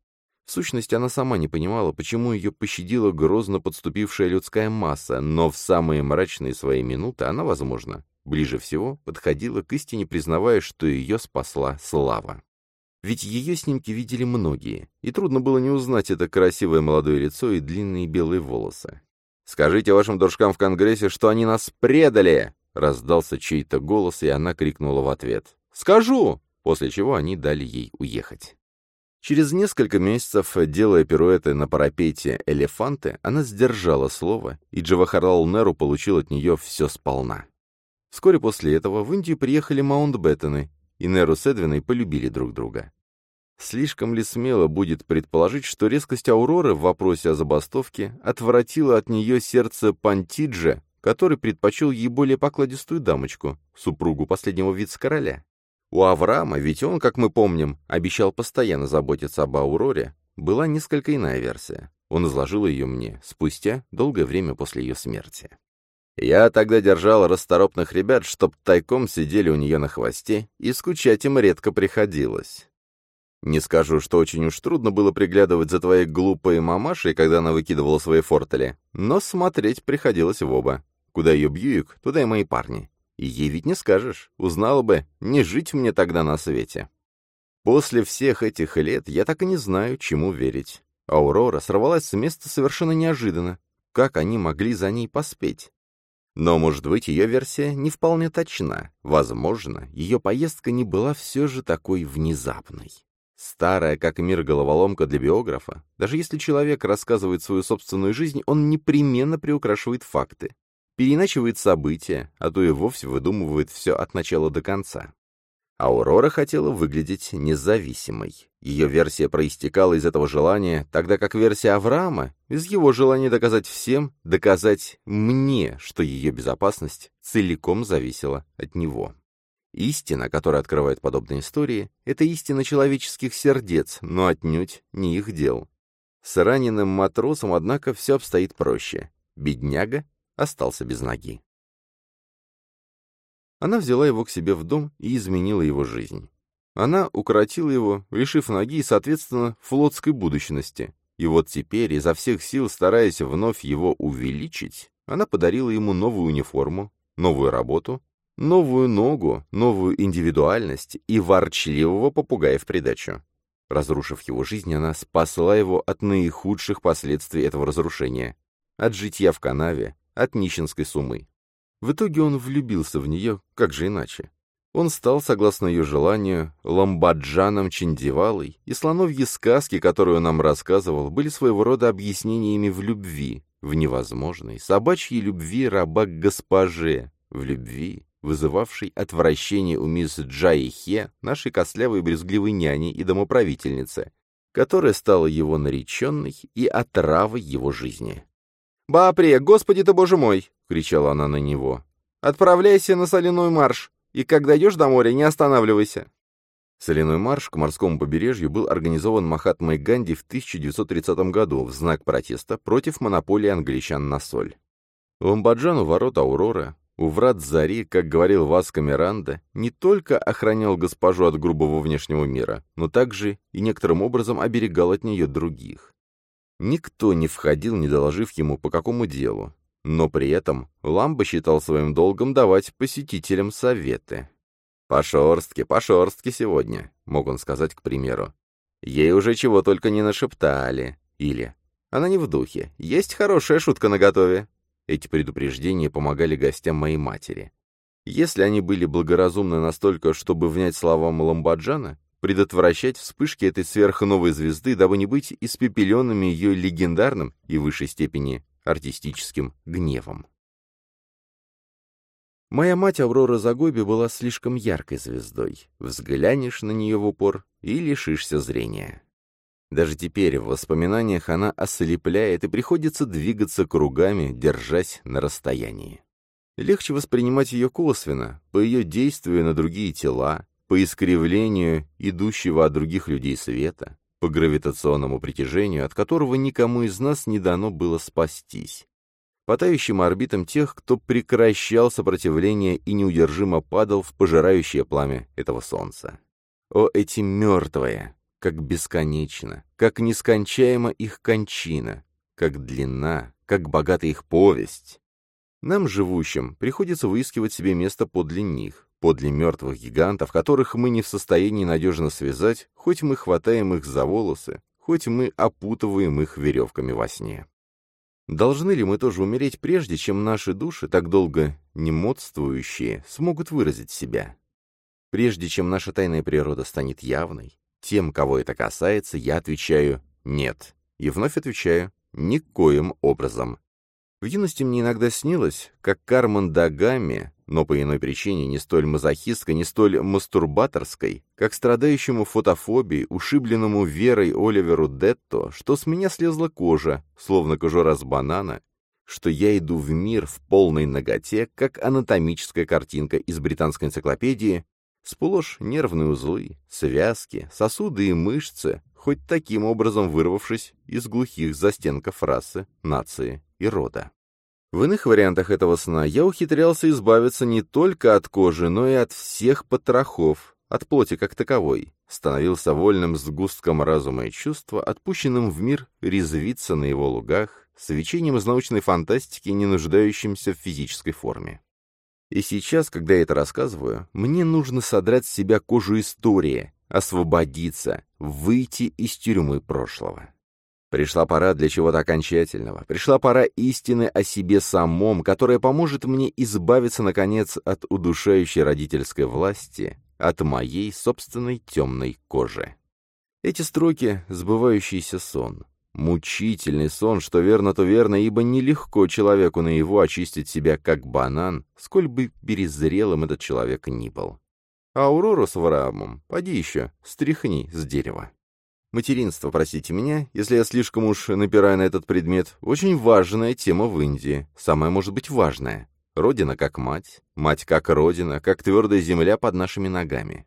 В сущности, она сама не понимала, почему ее пощадила грозно подступившая людская масса, но в самые мрачные свои минуты она, возможно, ближе всего подходила к истине, признавая, что ее спасла слава. Ведь ее снимки видели многие, и трудно было не узнать это красивое молодое лицо и длинные белые волосы. «Скажите вашим дружкам в Конгрессе, что они нас предали!» Раздался чей-то голос, и она крикнула в ответ. «Скажу!» После чего они дали ей уехать. Через несколько месяцев, делая пируэты на парапете «Элефанты», она сдержала слово, и Джавахарлал Неру получил от нее все сполна. Вскоре после этого в Индию приехали Маунтбеттены, и Неру с Эдвиной полюбили друг друга. Слишком ли смело будет предположить, что резкость Ауроры в вопросе о забастовке отвратила от нее сердце Пантиджа, который предпочел ей более покладистую дамочку, супругу последнего вице-короля? У Авраама, ведь он, как мы помним, обещал постоянно заботиться об Ауроре, была несколько иная версия. Он изложил ее мне спустя долгое время после ее смерти. Я тогда держал расторопных ребят, чтоб тайком сидели у нее на хвосте, и скучать им редко приходилось. Не скажу, что очень уж трудно было приглядывать за твоей глупой мамашей, когда она выкидывала свои фортели, но смотреть приходилось в оба. Куда ее Бьюик, туда и мои парни. И ей ведь не скажешь. Узнала бы, не жить мне тогда на свете. После всех этих лет я так и не знаю, чему верить. Аурора сорвалась с места совершенно неожиданно. Как они могли за ней поспеть? Но, может быть, ее версия не вполне точна. Возможно, ее поездка не была все же такой внезапной. Старая, как мир, головоломка для биографа. Даже если человек рассказывает свою собственную жизнь, он непременно приукрашивает факты переиначивает события, а то и вовсе выдумывает все от начала до конца. Аурора хотела выглядеть независимой. Ее версия проистекала из этого желания, тогда как версия Авраама — из его желания доказать всем, доказать мне, что ее безопасность целиком зависела от него. Истина, которая открывает подобные истории, — это истина человеческих сердец, но отнюдь не их дел. С раненым матросом, однако, все обстоит проще. Бедняга остался без ноги. Она взяла его к себе в дом и изменила его жизнь. Она укоротила его, лишив ноги и, соответственно, флотской будущности. И вот теперь, изо всех сил стараясь вновь его увеличить, она подарила ему новую униформу, новую работу, новую ногу, новую индивидуальность и ворчливого попугая в придачу. Разрушив его жизнь, она спасла его от наихудших последствий этого разрушения. От житья в канаве, от нищенской суммы. В итоге он влюбился в нее, как же иначе. Он стал, согласно ее желанию, ламбаджаном Чиндивалой, и слоновьи сказки, которые он нам рассказывал, были своего рода объяснениями в любви, в невозможной, собачьей любви раба к госпоже, в любви, вызывавшей отвращение у мисс Джаи Хе, нашей костлявой брезгливой няни и домоправительницы, которая стала его нареченной и отравой его жизни. «Баапре, господи ты, боже мой!» — кричала она на него. «Отправляйся на соляной марш, и как дойдешь до моря, не останавливайся!» Соляной марш к морскому побережью был организован Махатмой Ганди в 1930 году в знак протеста против монополии англичан на соль. Ламбаджан у ворот Аурора, у врат Зари, как говорил Васко Миранда, не только охранял госпожу от грубого внешнего мира, но также и некоторым образом оберегал от нее других. Никто не входил, не доложив ему, по какому делу. Но при этом Ламба считал своим долгом давать посетителям советы. «По шорстке, сегодня», — мог он сказать, к примеру. «Ей уже чего только не нашептали». Или «Она не в духе. Есть хорошая шутка наготове». Эти предупреждения помогали гостям моей матери. Если они были благоразумны настолько, чтобы внять словам Ламбаджана, предотвращать вспышки этой сверхновой звезды, дабы не быть испепеленными ее легендарным и в высшей степени артистическим гневом. Моя мать Аврора Загоби была слишком яркой звездой. Взглянешь на нее в упор и лишишься зрения. Даже теперь в воспоминаниях она ослепляет и приходится двигаться кругами, держась на расстоянии. Легче воспринимать ее косвенно, по ее действию на другие тела, по искривлению идущего от других людей света, по гравитационному притяжению, от которого никому из нас не дано было спастись, по тающим орбитам тех, кто прекращал сопротивление и неудержимо падал в пожирающее пламя этого солнца. О, эти мертвые! как бесконечно, как нескончаема их кончина, как длинна, как богата их повесть. Нам, живущим, приходится выискивать себе место подле них, подле мертвых гигантов, которых мы не в состоянии надежно связать, хоть мы хватаем их за волосы, хоть мы опутываем их веревками во сне. Должны ли мы тоже умереть прежде, чем наши души, так долго немодствующие, смогут выразить себя? Прежде чем наша тайная природа станет явной, тем, кого это касается, я отвечаю «нет». И вновь отвечаю «никоим образом». В юности мне иногда снилось, как Кармен Дагами но по иной причине не столь мазохистской, не столь мастурбаторской, как страдающему фотофобией, ушибленному верой Оливеру Детто, что с меня слезла кожа, словно кожура с банана, что я иду в мир в полной ноготе, как анатомическая картинка из британской энциклопедии, сплошь нервные узлы, связки, сосуды и мышцы, хоть таким образом вырвавшись из глухих застенков расы, нации и рода. В иных вариантах этого сна я ухитрялся избавиться не только от кожи, но и от всех потрохов, от плоти как таковой, становился вольным сгустком разума и чувства, отпущенным в мир резвиться на его лугах, свечением из научной фантастики, не нуждающимся в физической форме. И сейчас, когда я это рассказываю, мне нужно содрать с себя кожу истории, освободиться, выйти из тюрьмы прошлого. Пришла пора для чего-то окончательного. Пришла пора истины о себе самом, которая поможет мне избавиться, наконец, от удушающей родительской власти, от моей собственной темной кожи. Эти строки — сбывающийся сон. Мучительный сон, что верно, то верно, ибо нелегко человеку на его очистить себя как банан, сколь бы перезрелым этот человек ни был. Аурору с Авраамом, поди еще, стряхни с дерева. Материнство, простите меня, если я слишком уж напираю на этот предмет, очень важная тема в Индии, самая, может быть, важная. Родина как мать, мать как родина, как твердая земля под нашими ногами.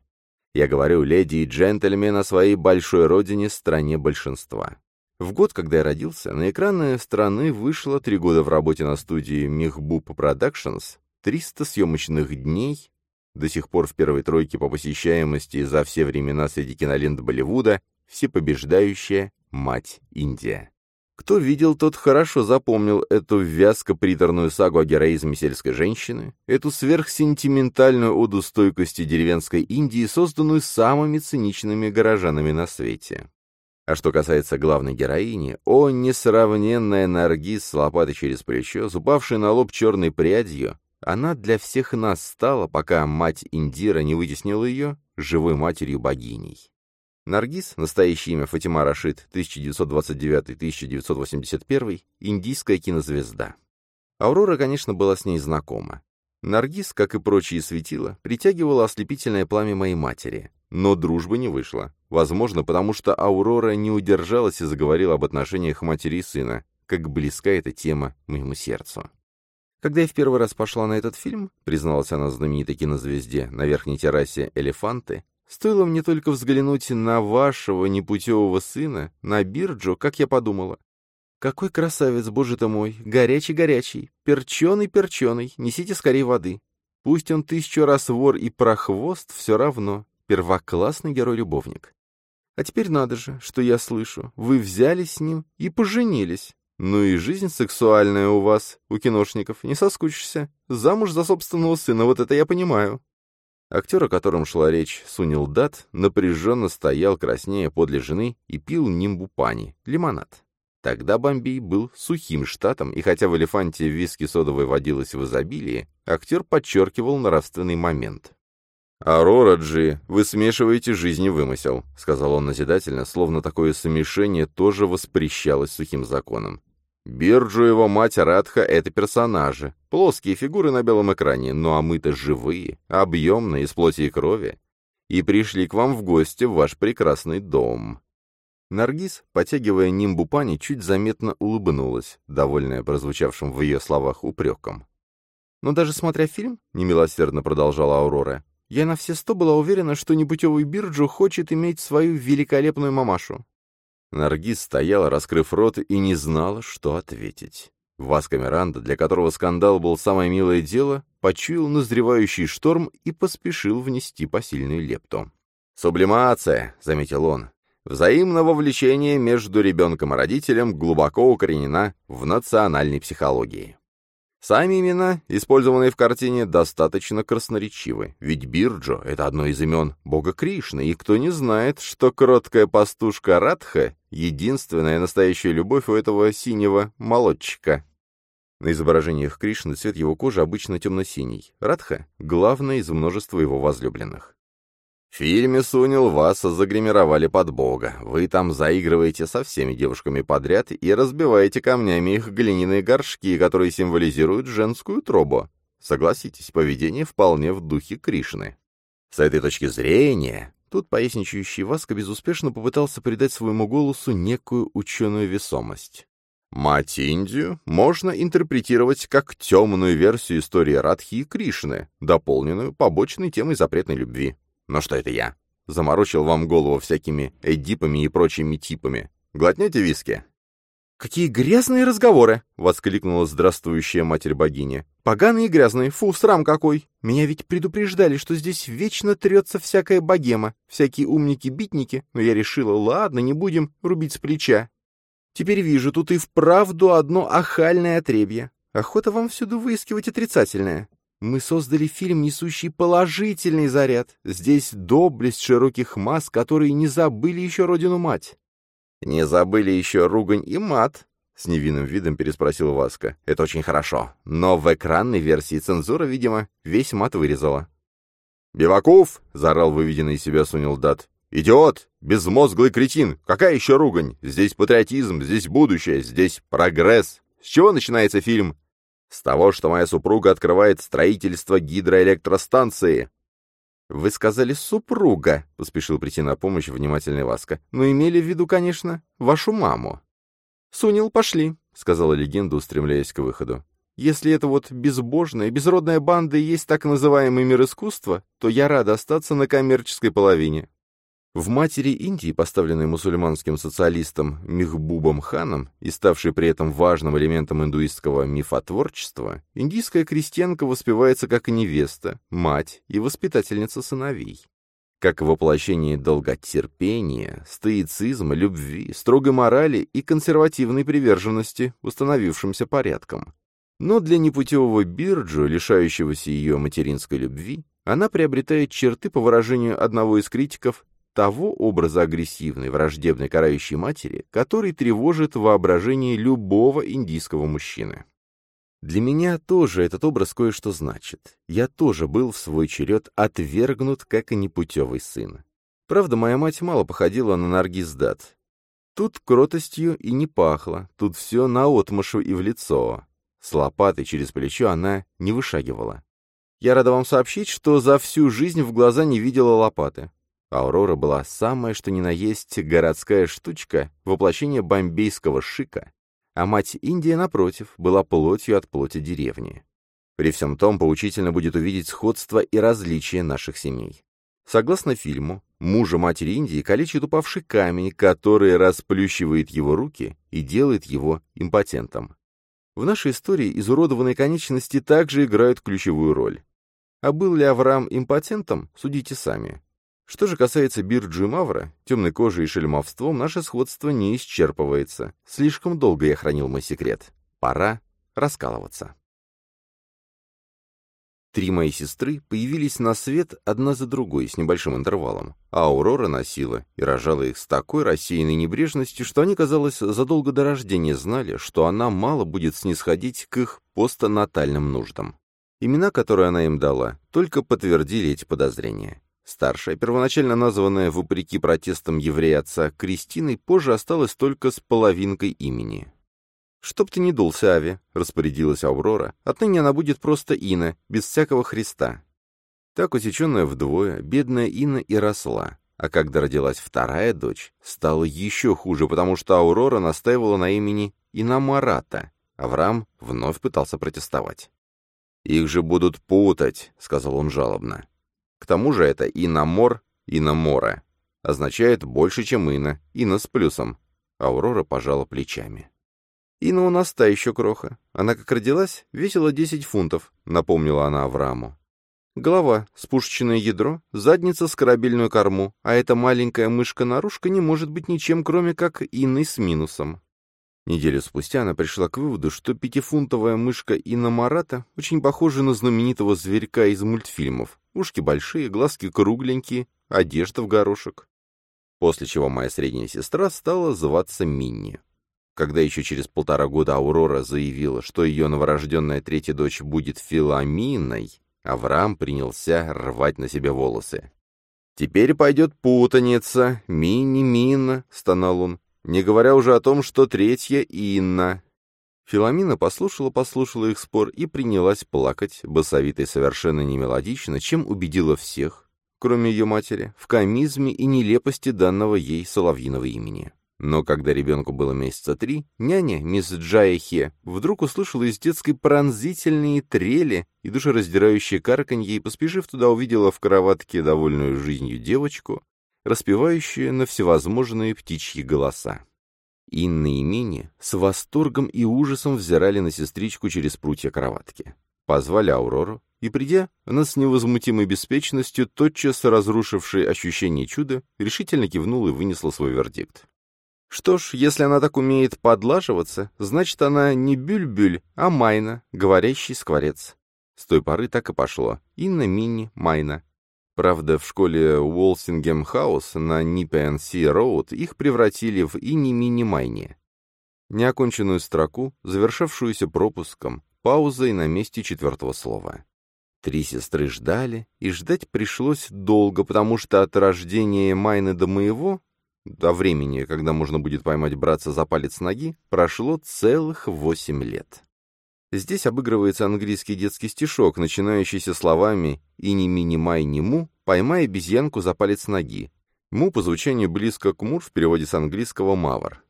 Я говорю, леди и джентльмен, о своей большой родине, стране большинства. В год, когда я родился, на экраны страны вышло три года в работе на студии Мехбуб Productions, 300 съемочных дней, до сих пор в первой тройке по посещаемости за все времена среди кинолент Болливуда всепобеждающая мать Индия. Кто видел, тот хорошо запомнил эту вязко-приторную сагу о героизме сельской женщины, эту сверхсентиментальную оду стойкости деревенской Индии, созданную самыми циничными горожанами на свете. А что касается главной героини, о, несравненная Наргиз с лопатой через плечо, зубавшая на лоб черной прядью, она для всех нас стала, пока мать Индира не вытеснила ее, живой матерью-богиней. Наргиз, настоящее имя Фатима Рашид, 1909-1981, индийская кинозвезда. Аурора, конечно, была с ней знакома. Наргиз, как и прочие светила, притягивала ослепительное пламя моей матери. Но дружбы не вышло. Возможно, потому что Аурора не удержалась и заговорила об отношениях матери и сына, как близка эта тема моему сердцу. Когда я в первый раз пошла на этот фильм, призналась она знаменитой кинозвезде на верхней террасе «Элефанты», Стоило мне только взглянуть на вашего непутевого сына, на Бирджо, как я подумала. Какой красавец, боже ты мой, горячий-горячий, перченый-перченый, несите скорее воды. Пусть он тысячу раз вор и прохвост, все равно, первоклассный герой-любовник. А теперь надо же, что я слышу, вы взялись с ним и поженились. Ну и жизнь сексуальная у вас, у киношников, не соскучишься. Замуж за собственного сына, вот это я понимаю. Актер, о котором шла речь, Сунил Дат, напряженно стоял краснее подле жены и пил нимбупани, лимонад. Тогда Бомбей был сухим штатом, и хотя в «Элефанте» виски содовой водилось в изобилии, актер подчеркивал нравственный момент. «Арора, Джи, вы смешиваете жизнь и вымысел», — сказал он назидательно, словно такое смешение тоже воспрещалось сухим законом. Бирджу его мать Радха — это персонажи, плоские фигуры на белом экране, ну а мы-то живые, объемные, из плоти и крови, и пришли к вам в гости в ваш прекрасный дом». Наргиз, потягивая нимбу пани, чуть заметно улыбнулась, довольная прозвучавшим в ее словах упреком. «Но даже смотря фильм, — немилосердно продолжала Аурора, — я на все сто была уверена, что непутевый Бирджу хочет иметь свою великолепную мамашу. Наргиз стояла, раскрыв рот, и не знала, что ответить. Васка Миранда, для которого скандал был самое милое дело, почуял назревающий шторм и поспешил внести посильную лепту. «Сублимация», — заметил он. Взаимное вовлечение между ребенком и родителем глубоко укоренена в национальной психологии. Сами имена, использованные в картине, достаточно красноречивы, ведь Бирджо — это одно из имен бога Кришны, и кто не знает, что кроткая пастушка Радха — единственная настоящая любовь у этого синего молодчика. На изображениях Кришны цвет его кожи обычно темно-синий. Радха — главное из множества его возлюбленных. Фильме «Сунил» вас загримировали под бога. Вы там заигрываете со всеми девушками подряд и разбиваете камнями их глиняные горшки, которые символизируют женскую тробу. Согласитесь, поведение вполне в духе Кришны. С этой точки зрения, тут поясничающий Васка безуспешно попытался придать своему голосу некую ученую весомость. Мать Индию можно интерпретировать как темную версию истории Радхи и Кришны, дополненную побочной темой запретной любви. Но что это я? Заморочил вам голову всякими эдипами и прочими типами. Глотнете виски?» «Какие грязные разговоры!» — воскликнула здравствующая матерь богини. «Поганые и грязные, фу, срам какой! Меня ведь предупреждали, что здесь вечно трется всякая богема, всякие умники-битники, но я решила, ладно, не будем рубить с плеча. Теперь вижу, тут и вправду одно ахальное отребье. Охота вам всюду выискивать отрицательное. Мы создали фильм, несущий положительный заряд. Здесь доблесть широких масс, которые не забыли еще родину-мать. «Не забыли еще ругань и мат», — с невинным видом переспросил Васка. «Это очень хорошо. Но в экранной версии цензура, видимо, весь мат вырезала». «Биваков!» — заорал выведенный из себя Сунил Дат. «Идиот! Безмозглый кретин! Какая еще ругань? Здесь патриотизм, здесь будущее, здесь прогресс. С чего начинается фильм? С того, что моя супруга открывает строительство гидроэлектростанции. «Вы сказали «супруга», — поспешил прийти на помощь внимательный Васка, «но имели в виду, конечно, вашу маму». «Сунил, пошли», — сказала легенда, устремляясь к выходу. «Если это вот безбожная, безродная банда и есть так называемый мир искусства, то я рада остаться на коммерческой половине. В матери Индии, поставленной мусульманским социалистом Михбубом ханом и ставшей при этом важным элементом индуистского мифотворчества, индийская крестьянка воспевается как невеста, мать и воспитательница сыновей. Как воплощение долготерпения, стоицизма, любви, строгой морали и консервативной приверженности установившимся порядком. Но для непутевого Бирджу, лишающегося ее материнской любви, она приобретает черты, по выражению одного из критиков, того образа агрессивной, враждебной карающей матери, который тревожит воображение любого индийского мужчины. Для меня тоже этот образ кое-что значит. Я тоже был в свой черед отвергнут, как и непутевый сын. Правда, моя мать мало походила на Наргиздат. Тут кротостью и не пахло, тут все наотмашь и в лицо. С лопатой через плечо она не вышагивала. Я рада вам сообщить, что за всю жизнь в глаза не видела лопаты. Аурора была самая что ни на есть городская штучка, воплощение бомбейского шика, а мать Индия, напротив, была плотью от плоти деревни. При всем том, поучительно будет увидеть сходство и различия наших семей. Согласно фильму, мужа матери Индии калечит упавший камень, который расплющивает его руки и делает его импотентом. В нашей истории изуродованные конечности также играют ключевую роль. А был ли Авраам импотентом, судите сами. Что же касается Бирджи Мавра, темной кожи и шельмовством наше сходство не исчерпывается. Слишком долго я хранил мой секрет. Пора раскалываться. Три мои сестры появились на свет одна за другой с небольшим интервалом, а Аурора носила и рожала их с такой рассеянной небрежностью, что они, казалось, задолго до рождения знали, что она мало будет снисходить к их постнатальным нуждам. Имена, которые она им дала, только подтвердили эти подозрения. Старшая, первоначально названная вопреки протестам еврея отца Кристиной, позже осталась только с половинкой имени. «Чтоб ты не дулся, Ави», — распорядилась Аурора, — «отныне она будет просто Ина, без всякого Христа». Так усеченная вдвое, бедная Ина и росла, а когда родилась вторая дочь, стало еще хуже, потому что Аурора настаивала на имени Инамарата. Авраам вновь пытался протестовать. «Их же будут путать», — сказал он жалобно. К тому же это иномор, иномора. Означает больше, чем ина, ина с плюсом. Аурора пожала плечами. «Ина у нас та еще кроха. Она как родилась, весила 10 фунтов», — напомнила она Аврааму. Голова — спушечное ядро, задница с корабельную корму, а эта маленькая мышка-нарушка не может быть ничем, кроме как иной с минусом. Неделю спустя она пришла к выводу, что пятифунтовая мышка Инна Марата очень похожа на знаменитого зверька из мультфильмов. Ушки большие, глазки кругленькие, одежда в горошек. После чего моя средняя сестра стала зваться Минни. Когда еще через полтора года Аурора заявила, что ее новорожденная третья дочь будет Филаминой, Авраам принялся рвать на себе волосы. «Теперь пойдет путаница, Мини-Мина», — стонал он не говоря уже о том, что третья Инна. Филомина послушала-послушала их спор и принялась плакать, басовито и совершенно немелодично, чем убедила всех, кроме ее матери, в комизме и нелепости данного ей соловьиного имени. Но когда ребенку было месяца три, няня, мисс Джаяхе, вдруг услышала из детской пронзительные трели и душераздирающие карканье, и, поспешив туда, увидела в кроватке довольную жизнью девочку, распевающая на всевозможные птичьи голоса. Инна и Мини с восторгом и ужасом взирали на сестричку через прутья кроватки. Позвали Аурору, и, придя, она с невозмутимой беспечностью, тотчас разрушившей ощущение чуда, решительно кивнула и вынесла свой вердикт. Что ж, если она так умеет подлаживаться, значит, она не бюль-бюль, а Майна, говорящий скворец. С той поры так и пошло. Инна, Мини, Майна. Правда, в школе Уолсингем Хаус на Ниппенси-Роуд их превратили в ини-мини-майни. Неоконченную строку, завершавшуюся пропуском, паузой на месте четвертого слова. Три сестры ждали, и ждать пришлось долго, потому что от рождения Майны до моего, до времени, когда можно будет поймать братца за палец ноги, прошло целых восемь лет. Здесь обыгрывается английский детский стишок, начинающийся словами «И не мини-май, ни му, поймай обезьянку за палец ноги». Му по звучанию близко к мур в переводе с английского «мавр».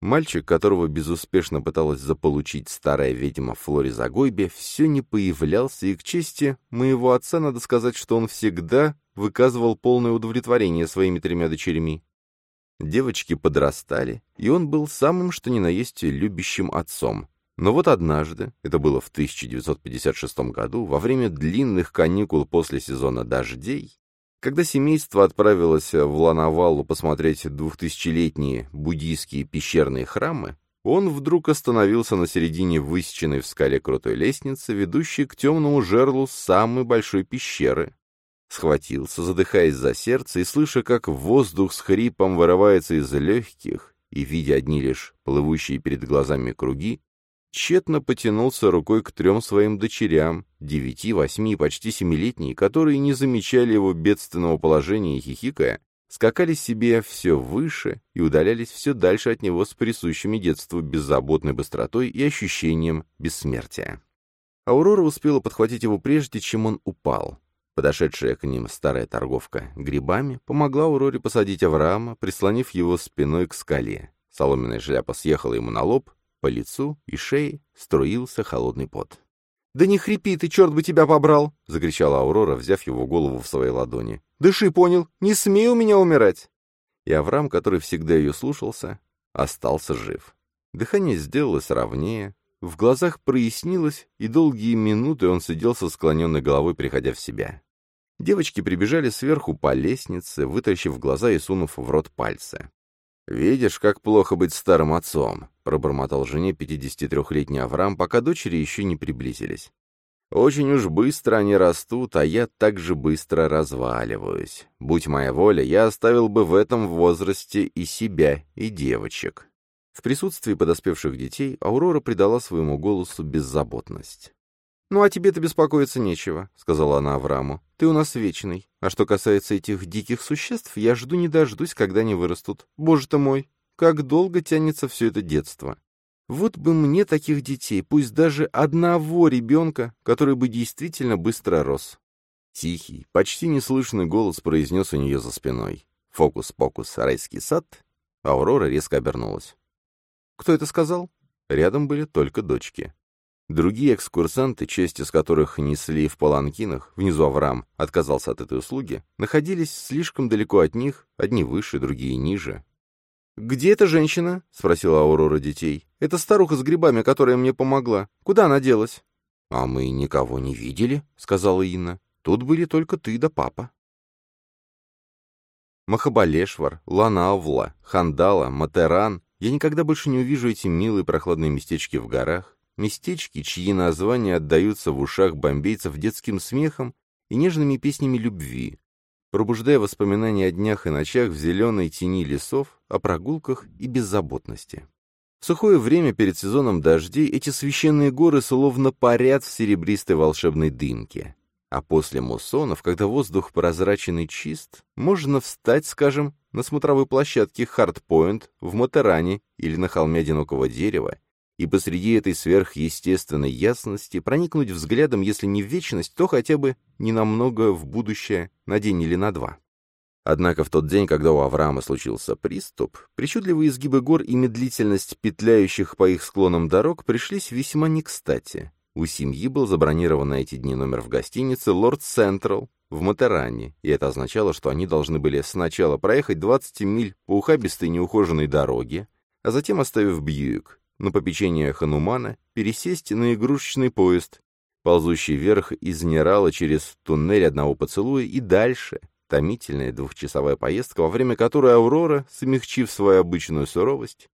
Мальчик, которого безуспешно пыталась заполучить старая ведьма Флори Загойбе, все не появлялся, и к чести моего отца надо сказать, что он всегда выказывал полное удовлетворение своими тремя дочерьми. Девочки подрастали, и он был самым что ни на есть любящим отцом, но вот однажды, это было в 1956 году, во время длинных каникул после сезона дождей, когда семейство отправилось в Лановалу посмотреть двухтысячелетние буддийские пещерные храмы, он вдруг остановился на середине высеченной в скале крутой лестницы, ведущей к темному жерлу самой большой пещеры. Схватился, задыхаясь за сердце, и слыша, как воздух с хрипом вырывается из легких, и, видя одни лишь плывущие перед глазами круги, тщетно потянулся рукой к трем своим дочерям, девяти, восьми и почти семилетней, которые не замечали его бедственного положения и хихикая, скакали себе все выше и удалялись все дальше от него с присущими детству беззаботной быстротой и ощущением бессмертия. Аурора успела подхватить его прежде, чем он упал. Подошедшая к ним старая торговка грибами помогла Ауроре посадить Авраама, прислонив его спиной к скале. Соломенная шляпа съехала ему на лоб, по лицу и шее струился холодный пот. «Да не хрипи ты, черт бы тебя побрал!» — закричала Аурора, взяв его голову в свои ладони. «Дыши, понял? Не смей у меня умирать!» И Авраам, который всегда ее слушался, остался жив. Дыхание сделалось ровнее, в глазах прояснилось, и долгие минуты он сидел со склоненной головой, приходя в себя. Девочки прибежали сверху по лестнице, вытащив глаза и сунув в рот пальцы. «Видишь, как плохо быть старым отцом», — пробормотал жене 53-летний Авраам, пока дочери еще не приблизились. «Очень уж быстро они растут, а я так же быстро разваливаюсь. Будь моя воля, я оставил бы в этом возрасте и себя, и девочек». В присутствии подоспевших детей Аурора придала своему голосу беззаботность. «Ну, а тебе-то беспокоиться нечего», — сказала она Аврааму. «Ты у нас вечный. А что касается этих диких существ, я жду не дождусь, когда они вырастут. Боже ты мой, как долго тянется все это детство. Вот бы мне таких детей, пусть даже одного ребенка, который бы действительно быстро рос». Тихий, почти неслышный голос произнес у нее за спиной. «Фокус-покус, райский сад». Аурора резко обернулась. «Кто это сказал?» Рядом были только дочки. Другие экскурсанты, часть из которых несли в паланкинах, внизу Авраам отказался от этой услуги, находились слишком далеко от них, одни выше, другие ниже. «Где эта женщина?» — спросила Аурора детей. «Это старуха с грибами, которая мне помогла. Куда она делась?» «А мы никого не видели», — сказала Инна. Тут были только ты да папа. Махабалешвар, Ланавла, Хандала, Матеран. Я никогда больше не увижу эти милые прохладные местечки в горах, местечки, чьи названия отдаются в ушах бомбейцев детским смехом и нежными песнями любви, пробуждая воспоминания о днях и ночах в зеленой тени лесов, о прогулках и беззаботности. В сухое время перед сезоном дождей эти священные горы словно парят в серебристой волшебной дымке. А после муссонов, когда воздух прозрачен и чист, можно встать, скажем, на смотровой площадке Хардпоинт в Матеране или на холме одинокого дерева, и посреди этой сверхъестественной ясности проникнуть взглядом, если не в вечность, то хотя бы не намного в будущее, на день или на два. Однако в тот день, когда у Авраама случился приступ, причудливые изгибы гор и медлительность петляющих по их склонам дорог пришлись весьма не кстати. У семьи был забронирован на эти дни номер в гостинице «Лорд Централ» в Матеране, и это означало, что они должны были сначала проехать 20 миль по ухабистой неухоженной дороге, а затем, оставив Бьюик на попечение Ханумана, пересесть на игрушечный поезд, ползущий вверх из Нерала через туннель одного поцелуя и дальше, томительная двухчасовая поездка, во время которой Аврора, смягчив свою обычную суровость,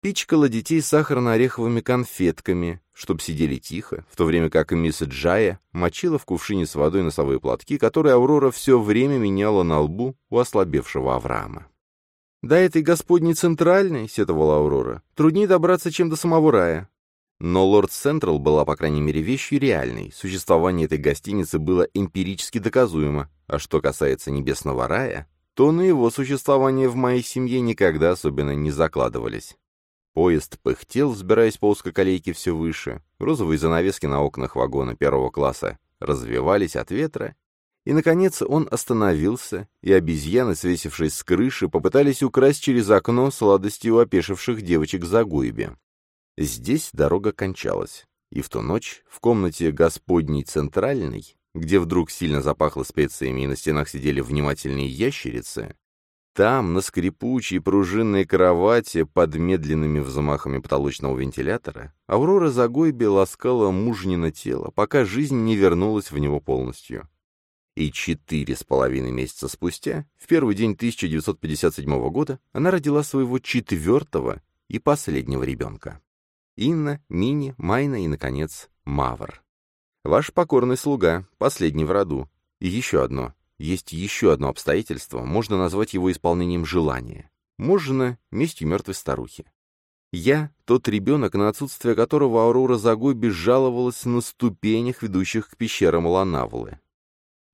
пичкала детей сахарно-ореховыми конфетками, чтоб сидели тихо, в то время как мисс Джая мочила в кувшине с водой носовые платки, которые Аврора все время меняла на лбу у ослабевшего Авраама. «До этой господней центральной», — сетовала Аврора, — «труднее добраться, чем до самого рая». Но Лорд Централ была, по крайней мере, вещью реальной. Существование этой гостиницы было эмпирически доказуемо. А что касается небесного рая, то на его существование в моей семье никогда особенно не закладывались. Поезд пыхтел, взбираясь по узкоколейке все выше. Розовые занавески на окнах вагона первого класса развивались от ветра. И, наконец, он остановился, и обезьяны, свесившись с крыши, попытались украсть через окно сладости у опешивших девочек за гуйбе. Здесь дорога кончалась. И в ту ночь в комнате Господней Центральной, где вдруг сильно запахло специями и на стенах сидели внимательные ящерицы, там, на скрипучей пружинной кровати, под медленными взмахами потолочного вентилятора, Аврора Загойби ласкала мужнино тело, пока жизнь не вернулась в него полностью. И четыре с половиной месяца спустя, в первый день 1957 года, она родила своего четвертого и последнего ребенка. Инна, Мини, Майна и, наконец, Мавр. Ваш покорный слуга, последний в роду. И еще одно, есть еще одно обстоятельство, можно назвать его исполнением желания. Можно местью мертвой старухи. Я — тот ребенок, на отсутствие которого Аурора Загой безжаловалась на ступенях, ведущих к пещерам Ланавлы.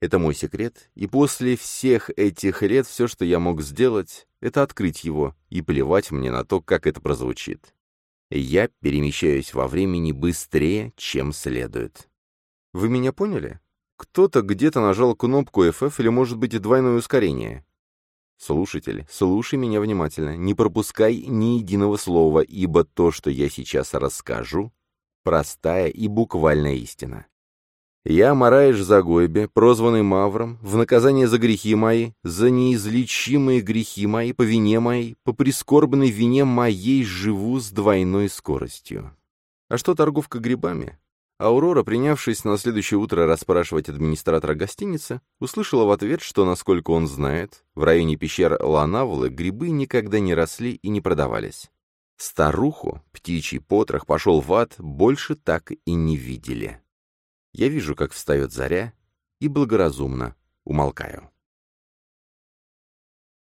Это мой секрет, и после всех этих лет все, что я мог сделать, это открыть его и плевать мне на то, как это прозвучит. Я перемещаюсь во времени быстрее, чем следует. Вы меня поняли? Кто-то где-то нажал кнопку FF или, может быть, двойное ускорение. Слушатель, слушай меня внимательно, не пропускай ни единого слова, ибо то, что я сейчас расскажу, простая и буквальная истина. Я, Мараиш Загойбе, прозванный Мавром, в наказание за грехи мои, за неизлечимые грехи мои, по вине моей, по прискорбной вине моей живу с двойной скоростью. А что торговка грибами? Аурора, принявшись на следующее утро расспрашивать администратора гостиницы, услышала в ответ, что, насколько он знает, в районе пещер Ланавлы грибы никогда не росли и не продавались. Старуху, птичий потрох, пошел в ад, больше так и не видели. Я вижу, как встает заря, и благоразумно умолкаю.